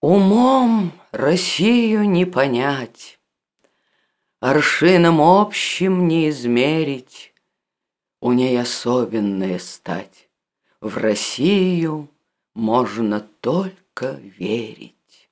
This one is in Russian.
Умом Россию не понять, Аршином общим не измерить, У ней особенная стать. В Россию можно только верить.